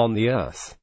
on the earth.